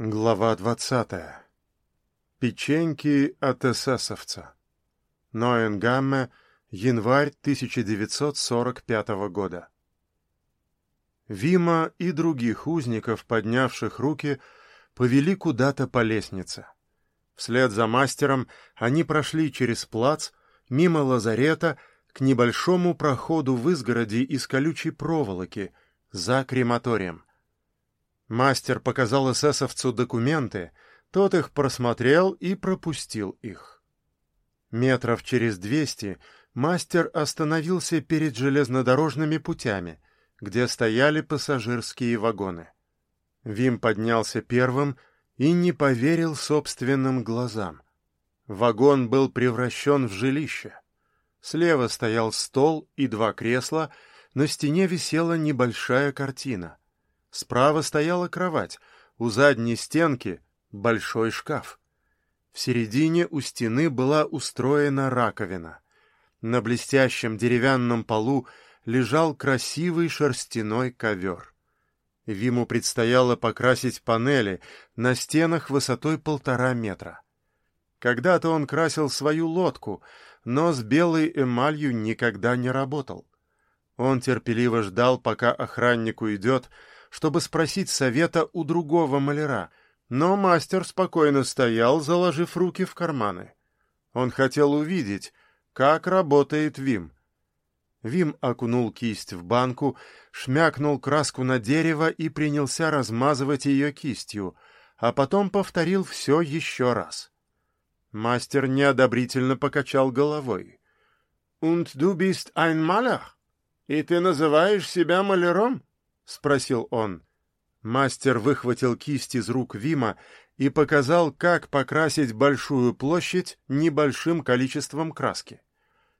Глава двадцатая. Печеньки от эсэсовца. Ноенгамме, январь 1945 года. Вима и других узников, поднявших руки, повели куда-то по лестнице. Вслед за мастером они прошли через плац, мимо лазарета, к небольшому проходу в изгороди из колючей проволоки, за крематорием. Мастер показал эсэсовцу документы, тот их просмотрел и пропустил их. Метров через двести мастер остановился перед железнодорожными путями, где стояли пассажирские вагоны. Вим поднялся первым и не поверил собственным глазам. Вагон был превращен в жилище. Слева стоял стол и два кресла, на стене висела небольшая картина — Справа стояла кровать, у задней стенки — большой шкаф. В середине у стены была устроена раковина. На блестящем деревянном полу лежал красивый шерстяной ковер. Виму предстояло покрасить панели на стенах высотой полтора метра. Когда-то он красил свою лодку, но с белой эмалью никогда не работал. Он терпеливо ждал, пока охранник уйдет, чтобы спросить совета у другого маляра, но мастер спокойно стоял, заложив руки в карманы. Он хотел увидеть, как работает Вим. Вим окунул кисть в банку, шмякнул краску на дерево и принялся размазывать ее кистью, а потом повторил все еще раз. Мастер неодобрительно покачал головой. «Und du bist ein Maler? И ты называешь себя маляром?» — спросил он. Мастер выхватил кисть из рук Вима и показал, как покрасить большую площадь небольшим количеством краски.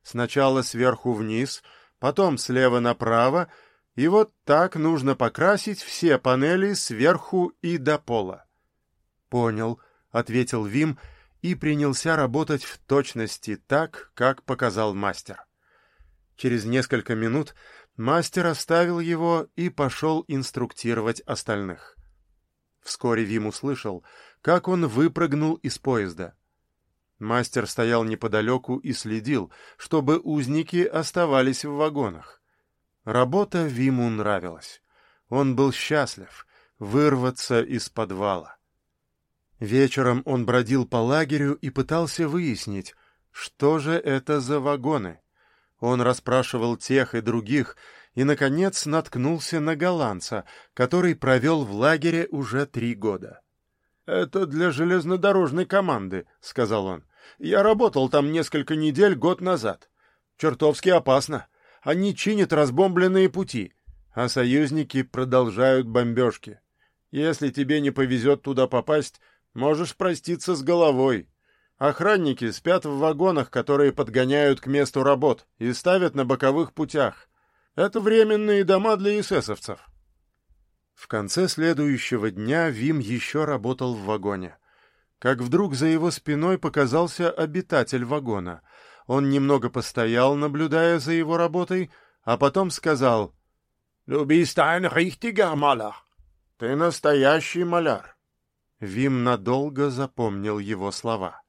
Сначала сверху вниз, потом слева направо, и вот так нужно покрасить все панели сверху и до пола. «Понял», — ответил Вим и принялся работать в точности так, как показал мастер. Через несколько минут Мастер оставил его и пошел инструктировать остальных. Вскоре Вим услышал, как он выпрыгнул из поезда. Мастер стоял неподалеку и следил, чтобы узники оставались в вагонах. Работа Виму нравилась. Он был счастлив вырваться из подвала. Вечером он бродил по лагерю и пытался выяснить, что же это за вагоны. Он расспрашивал тех и других и, наконец, наткнулся на голландца, который провел в лагере уже три года. «Это для железнодорожной команды», — сказал он. «Я работал там несколько недель год назад. Чертовски опасно. Они чинят разбомбленные пути, а союзники продолжают бомбежки. Если тебе не повезет туда попасть, можешь проститься с головой». Охранники спят в вагонах, которые подгоняют к месту работ и ставят на боковых путях. Это временные дома для эсэсовцев. В конце следующего дня Вим еще работал в вагоне. Как вдруг за его спиной показался обитатель вагона. Он немного постоял, наблюдая за его работой, а потом сказал «Du bist ein richtiger Maler». «Ты настоящий маляр». Вим надолго запомнил его слова.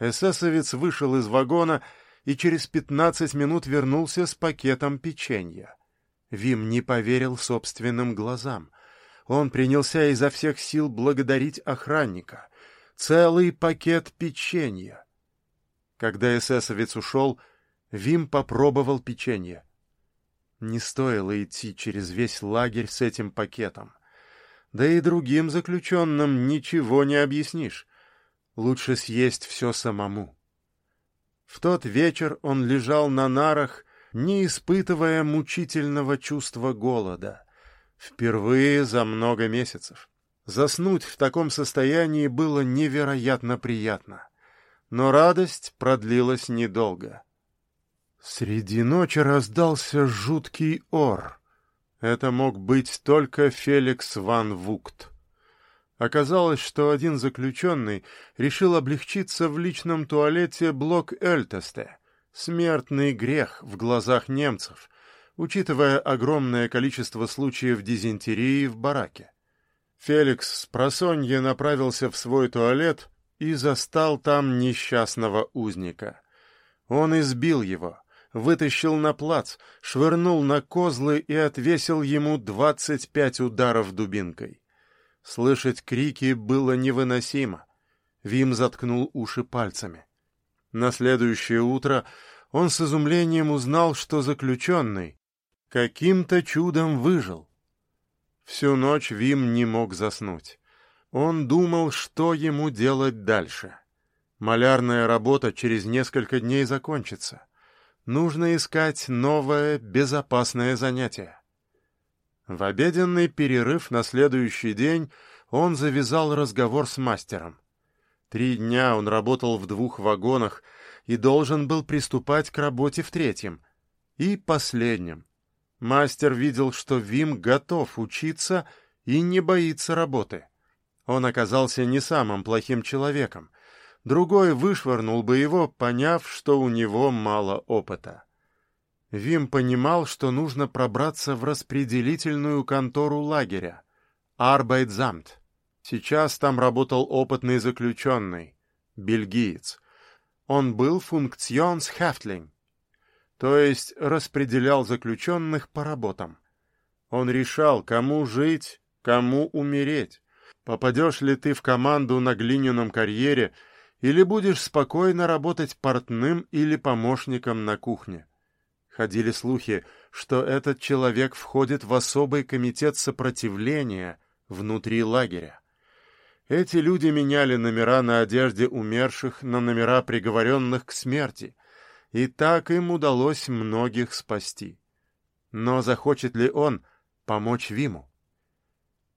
Эсэсовец вышел из вагона и через пятнадцать минут вернулся с пакетом печенья. Вим не поверил собственным глазам. Он принялся изо всех сил благодарить охранника. Целый пакет печенья. Когда эсэсовец ушел, Вим попробовал печенье. Не стоило идти через весь лагерь с этим пакетом. Да и другим заключенным ничего не объяснишь. Лучше съесть все самому. В тот вечер он лежал на нарах, не испытывая мучительного чувства голода. Впервые за много месяцев. Заснуть в таком состоянии было невероятно приятно. Но радость продлилась недолго. Среди ночи раздался жуткий ор. Это мог быть только Феликс ван Вукт. Оказалось, что один заключенный решил облегчиться в личном туалете блок Эльтесте. Смертный грех в глазах немцев, учитывая огромное количество случаев дизентерии в бараке. Феликс с просонья направился в свой туалет и застал там несчастного узника. Он избил его, вытащил на плац, швырнул на козлы и отвесил ему двадцать пять ударов дубинкой. Слышать крики было невыносимо. Вим заткнул уши пальцами. На следующее утро он с изумлением узнал, что заключенный каким-то чудом выжил. Всю ночь Вим не мог заснуть. Он думал, что ему делать дальше. Малярная работа через несколько дней закончится. Нужно искать новое, безопасное занятие. В обеденный перерыв на следующий день он завязал разговор с мастером. Три дня он работал в двух вагонах и должен был приступать к работе в третьем и последнем. Мастер видел, что Вим готов учиться и не боится работы. Он оказался не самым плохим человеком. Другой вышвырнул бы его, поняв, что у него мало опыта. Вим понимал, что нужно пробраться в распределительную контору лагеря, Arbeitsamt. Сейчас там работал опытный заключенный, бельгиец. Он был функционсхефтлинг, то есть распределял заключенных по работам. Он решал, кому жить, кому умереть. Попадешь ли ты в команду на глиняном карьере или будешь спокойно работать портным или помощником на кухне. Ходили слухи, что этот человек входит в особый комитет сопротивления внутри лагеря. Эти люди меняли номера на одежде умерших на номера приговоренных к смерти, и так им удалось многих спасти. Но захочет ли он помочь Виму?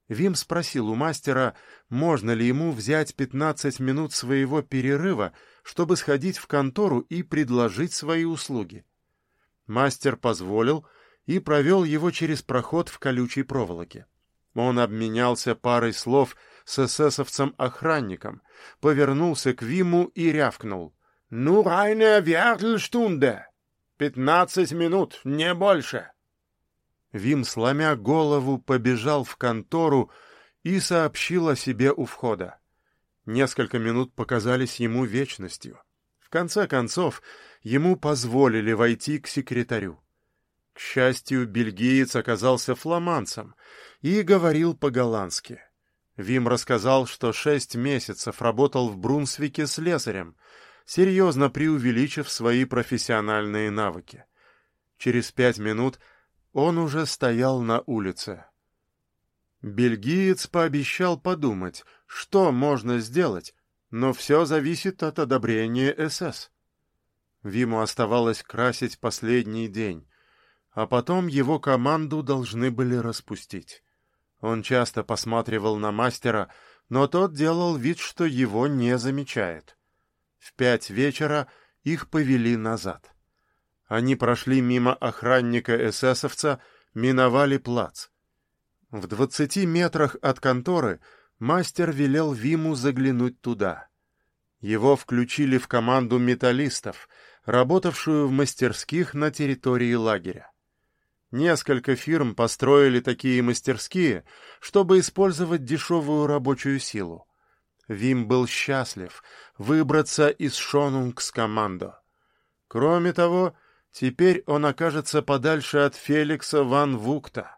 Вим спросил у мастера, можно ли ему взять пятнадцать минут своего перерыва, чтобы сходить в контору и предложить свои услуги. Мастер позволил и провел его через проход в колючей проволоке. Он обменялся парой слов с эсэсовцем-охранником, повернулся к Виму и рявкнул. «Ну, райная вертельштунде! Пятнадцать минут, не больше!» Вим, сломя голову, побежал в контору и сообщил о себе у входа. Несколько минут показались ему вечностью. В конце концов, ему позволили войти к секретарю. К счастью, бельгиец оказался фламандцем и говорил по-голландски. Вим рассказал, что шесть месяцев работал в Брунсвике слесарем, серьезно преувеличив свои профессиональные навыки. Через пять минут он уже стоял на улице. Бельгиец пообещал подумать, что можно сделать, но все зависит от одобрения СС. Виму оставалось красить последний день, а потом его команду должны были распустить. Он часто посматривал на мастера, но тот делал вид, что его не замечает. В пять вечера их повели назад. Они прошли мимо охранника эсэсовца, миновали плац. В двадцати метрах от конторы мастер велел Виму заглянуть туда. Его включили в команду металлистов, работавшую в мастерских на территории лагеря. Несколько фирм построили такие мастерские, чтобы использовать дешевую рабочую силу. Вим был счастлив выбраться из Шонунгс-командо. Кроме того, теперь он окажется подальше от Феликса ван Вукта.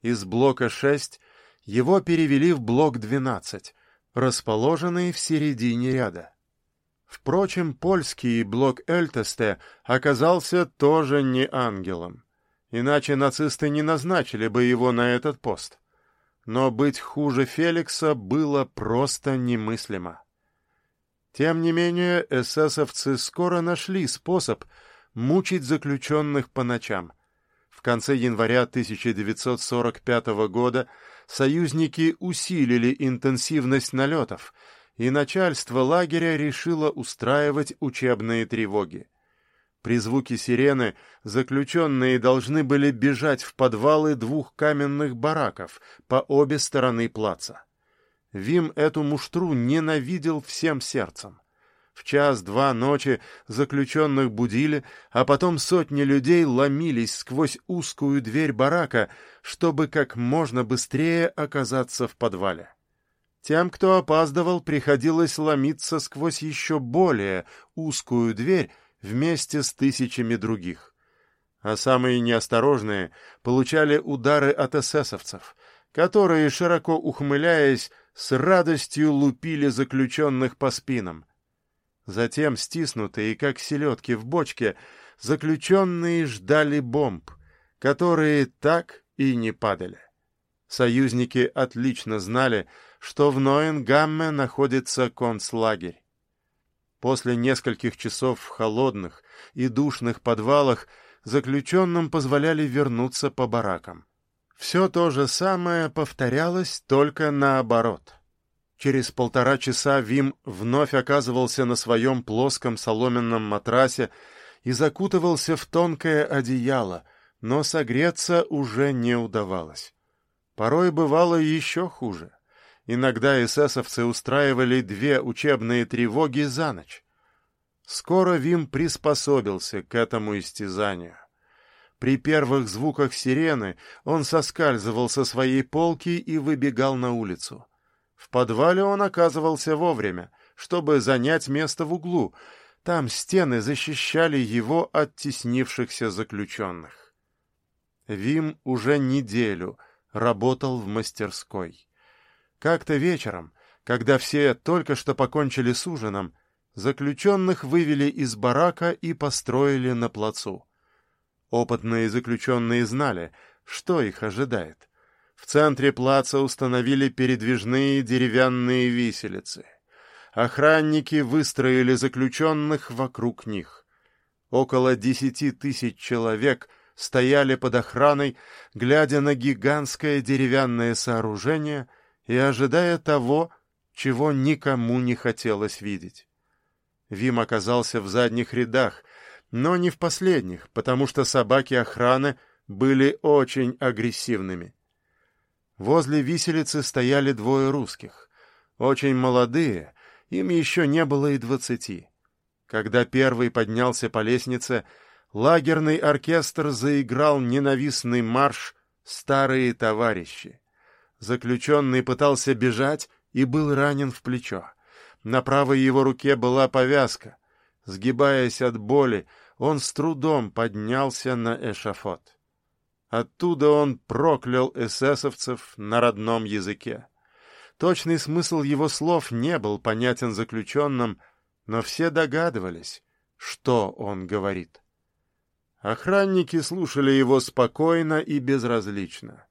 Из блока 6 его перевели в блок 12, расположенный в середине ряда. Впрочем, польский блок Эльтесте оказался тоже не ангелом. Иначе нацисты не назначили бы его на этот пост. Но быть хуже Феликса было просто немыслимо. Тем не менее, эсэсовцы скоро нашли способ мучить заключенных по ночам. В конце января 1945 года союзники усилили интенсивность налетов, и начальство лагеря решило устраивать учебные тревоги. При звуке сирены заключенные должны были бежать в подвалы двух каменных бараков по обе стороны плаца. Вим эту муштру ненавидел всем сердцем. В час-два ночи заключенных будили, а потом сотни людей ломились сквозь узкую дверь барака, чтобы как можно быстрее оказаться в подвале. Тем, кто опаздывал, приходилось ломиться сквозь еще более узкую дверь вместе с тысячами других. А самые неосторожные получали удары от эсэсовцев, которые, широко ухмыляясь, с радостью лупили заключенных по спинам. Затем, стиснутые, как селедки в бочке, заключенные ждали бомб, которые так и не падали. Союзники отлично знали, что в Ноенгамме находится концлагерь. После нескольких часов в холодных и душных подвалах заключенным позволяли вернуться по баракам. Все то же самое повторялось, только наоборот. Через полтора часа Вим вновь оказывался на своем плоском соломенном матрасе и закутывался в тонкое одеяло, но согреться уже не удавалось. Порой бывало еще хуже. Иногда эсэсовцы устраивали две учебные тревоги за ночь. Скоро Вим приспособился к этому истязанию. При первых звуках сирены он соскальзывал со своей полки и выбегал на улицу. В подвале он оказывался вовремя, чтобы занять место в углу. Там стены защищали его от теснившихся заключенных. Вим уже неделю работал в мастерской. Как-то вечером, когда все только что покончили с ужином, заключенных вывели из барака и построили на плацу. Опытные заключенные знали, что их ожидает. В центре плаца установили передвижные деревянные виселицы. Охранники выстроили заключенных вокруг них. Около десяти тысяч человек стояли под охраной, глядя на гигантское деревянное сооружение и ожидая того, чего никому не хотелось видеть. Вим оказался в задних рядах, но не в последних, потому что собаки охраны были очень агрессивными. Возле виселицы стояли двое русских, очень молодые, им еще не было и двадцати. Когда первый поднялся по лестнице, лагерный оркестр заиграл ненавистный марш «Старые товарищи». Заключенный пытался бежать и был ранен в плечо. На правой его руке была повязка. Сгибаясь от боли, он с трудом поднялся на эшафот. Оттуда он проклял эсэсовцев на родном языке. Точный смысл его слов не был понятен заключенным, но все догадывались, что он говорит. Охранники слушали его спокойно и безразлично.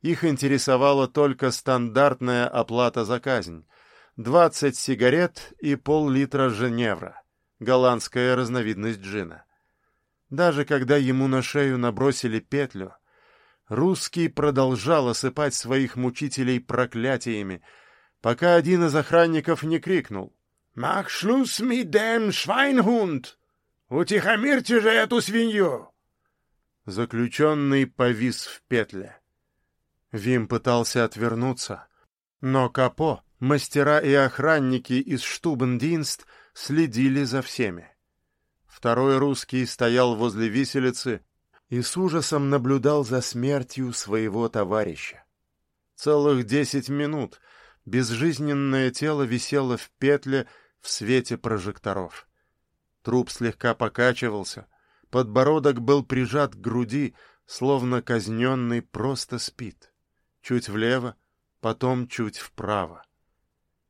Их интересовала только стандартная оплата за казнь — двадцать сигарет и пол-литра Женевра, голландская разновидность джина. Даже когда ему на шею набросили петлю, русский продолжал осыпать своих мучителей проклятиями, пока один из охранников не крикнул «Мах шлюс ми дем швайнхунд! Утихомирьте же эту свинью!» Заключенный повис в петле. Вим пытался отвернуться, но Капо, мастера и охранники из Штубендинст следили за всеми. Второй русский стоял возле виселицы и с ужасом наблюдал за смертью своего товарища. Целых десять минут безжизненное тело висело в петле в свете прожекторов. Труп слегка покачивался, подбородок был прижат к груди, словно казненный просто спит. Чуть влево, потом чуть вправо.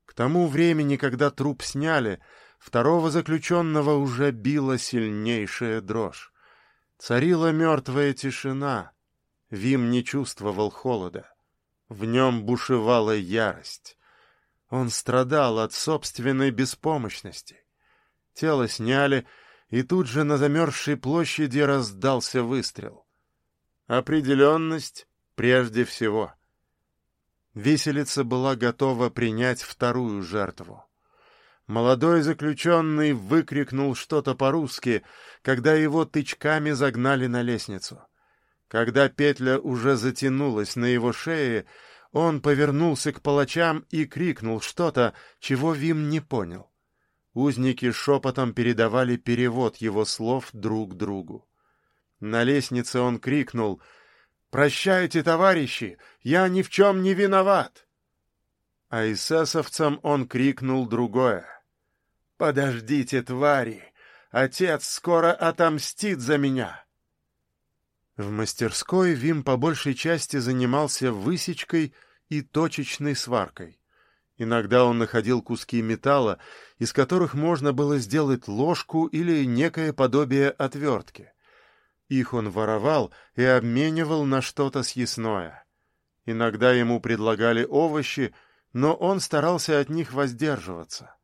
К тому времени, когда труп сняли, Второго заключенного уже била сильнейшая дрожь. Царила мертвая тишина. Вим не чувствовал холода. В нем бушевала ярость. Он страдал от собственной беспомощности. Тело сняли, и тут же на замерзшей площади раздался выстрел. Определенность прежде всего. Виселица была готова принять вторую жертву. Молодой заключенный выкрикнул что-то по-русски, когда его тычками загнали на лестницу. Когда петля уже затянулась на его шее, он повернулся к палачам и крикнул что-то, чего Вим не понял. Узники шепотом передавали перевод его слов друг другу. На лестнице он крикнул «Прощайте, товарищи, я ни в чем не виноват!» А эсэсовцам он крикнул другое «Подождите, твари, отец скоро отомстит за меня!» В мастерской Вим по большей части занимался высечкой и точечной сваркой. Иногда он находил куски металла, из которых можно было сделать ложку или некое подобие отвертки. Их он воровал и обменивал на что-то съестное. Иногда ему предлагали овощи, но он старался от них воздерживаться.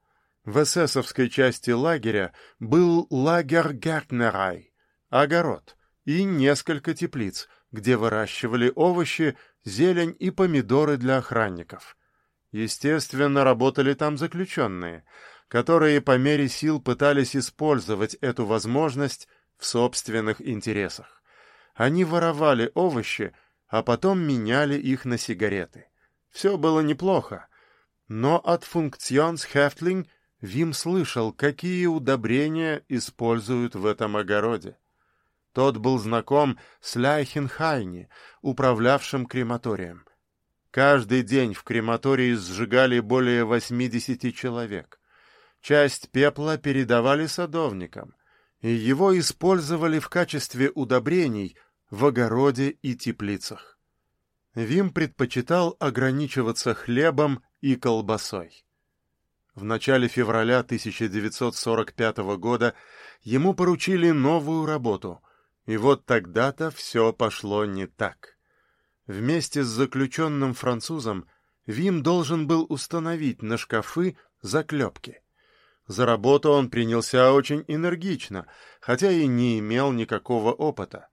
В эсэсовской части лагеря был лагерь Гертнерай, огород, и несколько теплиц, где выращивали овощи, зелень и помидоры для охранников. Естественно, работали там заключенные, которые по мере сил пытались использовать эту возможность в собственных интересах. Они воровали овощи, а потом меняли их на сигареты. Все было неплохо, но от функционсхефтлинг Вим слышал, какие удобрения используют в этом огороде. Тот был знаком с Ляйхенхайни, управлявшим крематорием. Каждый день в крематории сжигали более 80 человек. Часть пепла передавали садовникам, и его использовали в качестве удобрений в огороде и теплицах. Вим предпочитал ограничиваться хлебом и колбасой. В начале февраля 1945 года ему поручили новую работу, и вот тогда-то все пошло не так. Вместе с заключенным французом Вим должен был установить на шкафы заклепки. За работу он принялся очень энергично, хотя и не имел никакого опыта.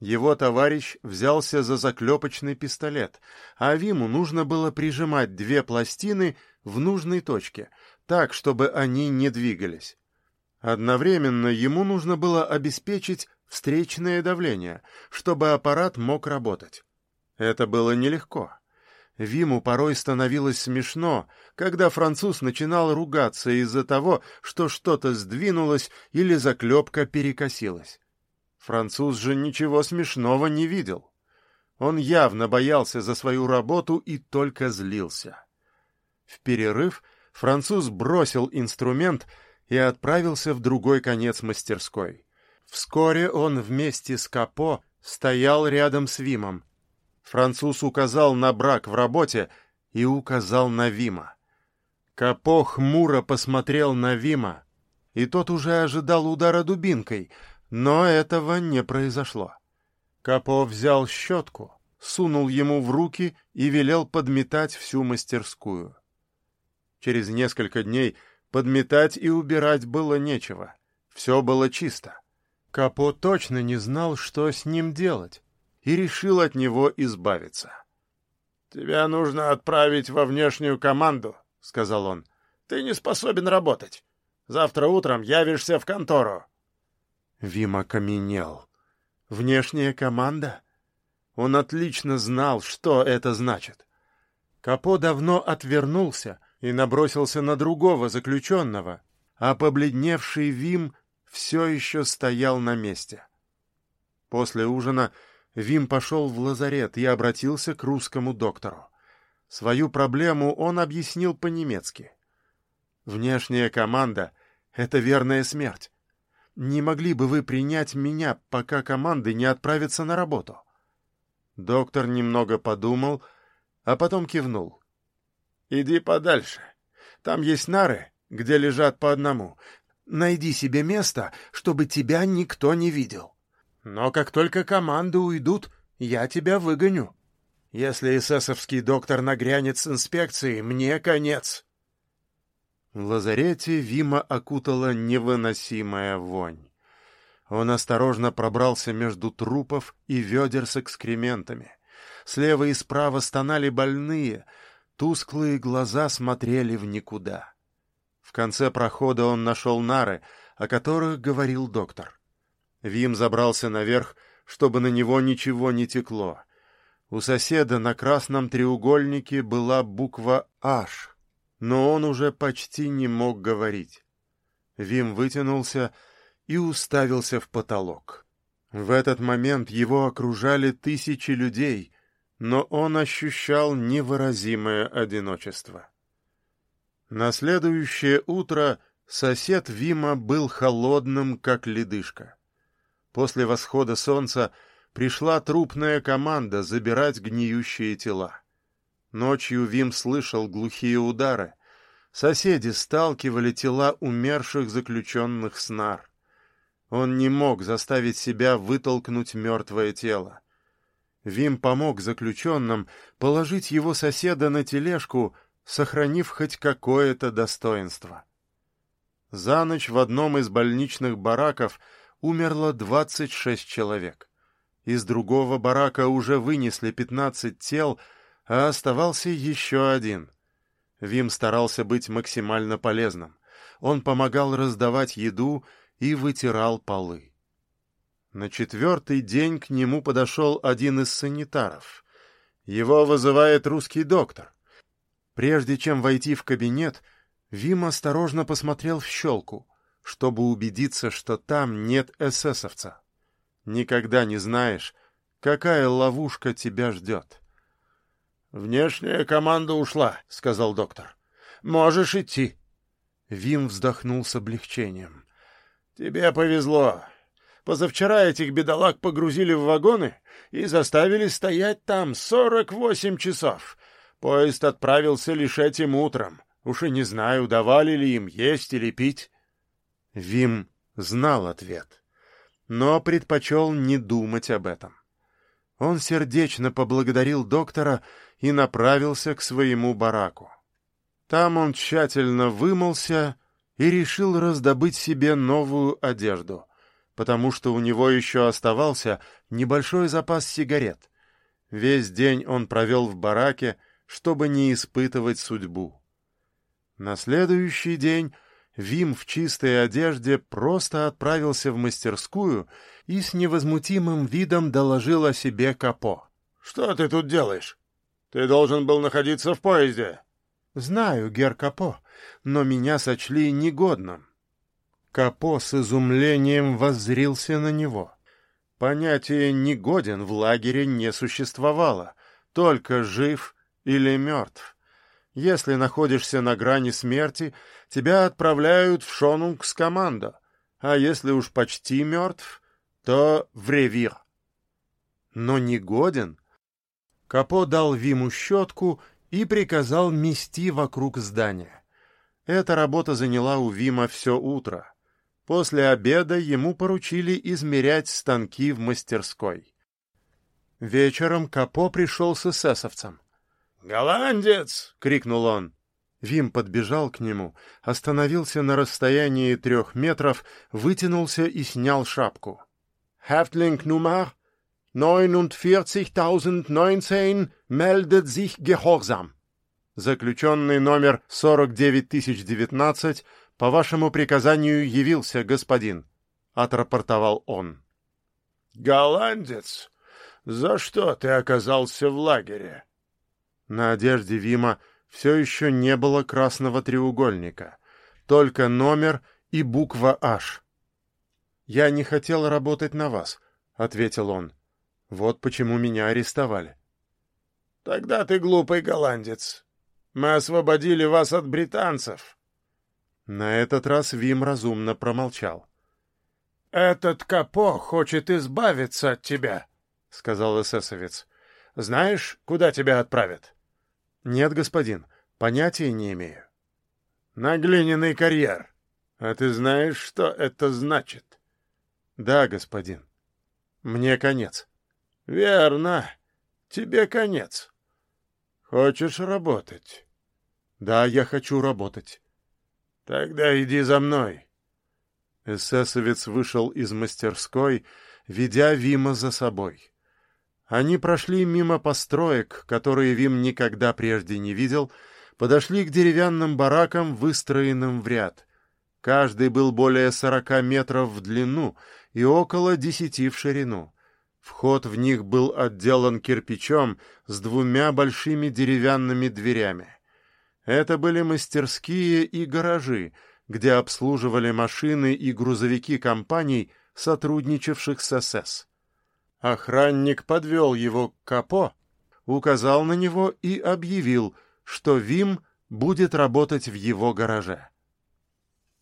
Его товарищ взялся за заклепочный пистолет, а Виму нужно было прижимать две пластины в нужной точке, так, чтобы они не двигались. Одновременно ему нужно было обеспечить встречное давление, чтобы аппарат мог работать. Это было нелегко. Виму порой становилось смешно, когда француз начинал ругаться из-за того, что что-то сдвинулось или заклепка перекосилась. Француз же ничего смешного не видел. Он явно боялся за свою работу и только злился. В перерыв француз бросил инструмент и отправился в другой конец мастерской. Вскоре он вместе с Капо стоял рядом с Вимом. Француз указал на брак в работе и указал на Вима. Капо хмуро посмотрел на Вима, и тот уже ожидал удара дубинкой, но этого не произошло. Капо взял щетку, сунул ему в руки и велел подметать всю мастерскую. Через несколько дней подметать и убирать было нечего. Все было чисто. Капо точно не знал, что с ним делать, и решил от него избавиться. «Тебя нужно отправить во внешнюю команду», — сказал он. «Ты не способен работать. Завтра утром явишься в контору». Вим окаменел. «Внешняя команда?» Он отлично знал, что это значит. Капо давно отвернулся и набросился на другого заключенного, а побледневший Вим все еще стоял на месте. После ужина Вим пошел в лазарет и обратился к русскому доктору. Свою проблему он объяснил по-немецки. «Внешняя команда — это верная смерть. Не могли бы вы принять меня, пока команды не отправятся на работу?» Доктор немного подумал, а потом кивнул. «Иди подальше. Там есть нары, где лежат по одному. Найди себе место, чтобы тебя никто не видел. Но как только команды уйдут, я тебя выгоню. Если эсэсовский доктор нагрянет с инспекцией, мне конец». В лазарете Вима окутала невыносимая вонь. Он осторожно пробрался между трупов и ведер с экскрементами. Слева и справа стонали больные — Тусклые глаза смотрели в никуда. В конце прохода он нашел нары, о которых говорил доктор. Вим забрался наверх, чтобы на него ничего не текло. У соседа на красном треугольнике была буква «H», но он уже почти не мог говорить. Вим вытянулся и уставился в потолок. В этот момент его окружали тысячи людей, но он ощущал невыразимое одиночество. На следующее утро сосед Вима был холодным, как ледышка. После восхода солнца пришла трупная команда забирать гниющие тела. Ночью Вим слышал глухие удары. Соседи сталкивали тела умерших заключенных с нар. Он не мог заставить себя вытолкнуть мертвое тело. Вим помог заключенным положить его соседа на тележку, сохранив хоть какое-то достоинство. За ночь в одном из больничных бараков умерло 26 человек. Из другого барака уже вынесли 15 тел, а оставался еще один. Вим старался быть максимально полезным. Он помогал раздавать еду и вытирал полы. На четвертый день к нему подошел один из санитаров. Его вызывает русский доктор. Прежде чем войти в кабинет, Вим осторожно посмотрел в щелку, чтобы убедиться, что там нет эсэсовца. Никогда не знаешь, какая ловушка тебя ждет. «Внешняя команда ушла», — сказал доктор. «Можешь идти». Вим вздохнул с облегчением. «Тебе повезло. Позавчера этих бедолаг погрузили в вагоны и заставили стоять там сорок восемь часов. Поезд отправился лишь этим утром. Уж и не знаю, давали ли им есть или пить». Вим знал ответ, но предпочел не думать об этом. Он сердечно поблагодарил доктора и направился к своему бараку. Там он тщательно вымылся и решил раздобыть себе новую одежду, потому что у него еще оставался небольшой запас сигарет. Весь день он провел в бараке, чтобы не испытывать судьбу. На следующий день Вим в чистой одежде просто отправился в мастерскую и с невозмутимым видом доложил о себе Капо. — Что ты тут делаешь? Ты должен был находиться в поезде. — Знаю, гер Капо, но меня сочли негодным. Капо с изумлением воззрился на него. Понятие «негоден» в лагере не существовало, только «жив» или «мертв». Если находишься на грани смерти, тебя отправляют в Шонунгс-команда, а если уж почти мертв, то в ревир. Но не годен. Капо дал Виму щетку и приказал мести вокруг здания. Эта работа заняла у Вима все утро. После обеда ему поручили измерять станки в мастерской. Вечером Капо пришел с эсэсовцем. «Голландец!» — крикнул он. Вим подбежал к нему, остановился на расстоянии трех метров, вытянулся и снял шапку. «Häftling Nummer 49019 meldet sich gehorsam». Заключенный номер 49019 по вашему приказанию явился, господин, — отрапортовал он. «Голландец, за что ты оказался в лагере?» На одежде Вима все еще не было красного треугольника, только номер и буква «H». «Я не хотел работать на вас», — ответил он. «Вот почему меня арестовали». «Тогда ты глупый голландец. Мы освободили вас от британцев». На этот раз Вим разумно промолчал. «Этот Капо хочет избавиться от тебя», — сказал эсэсовец. «Знаешь, куда тебя отправят?» «Нет, господин, понятия не имею». «На глиняный карьер. А ты знаешь, что это значит?» «Да, господин. Мне конец». «Верно. Тебе конец. Хочешь работать?» «Да, я хочу работать». «Тогда иди за мной». Эсэсовец вышел из мастерской, ведя Вима за собой. Они прошли мимо построек, которые Вим никогда прежде не видел, подошли к деревянным баракам, выстроенным в ряд. Каждый был более сорока метров в длину и около десяти в ширину. Вход в них был отделан кирпичом с двумя большими деревянными дверями. Это были мастерские и гаражи, где обслуживали машины и грузовики компаний, сотрудничавших с СС. Охранник подвел его к капо, указал на него и объявил, что Вим будет работать в его гараже.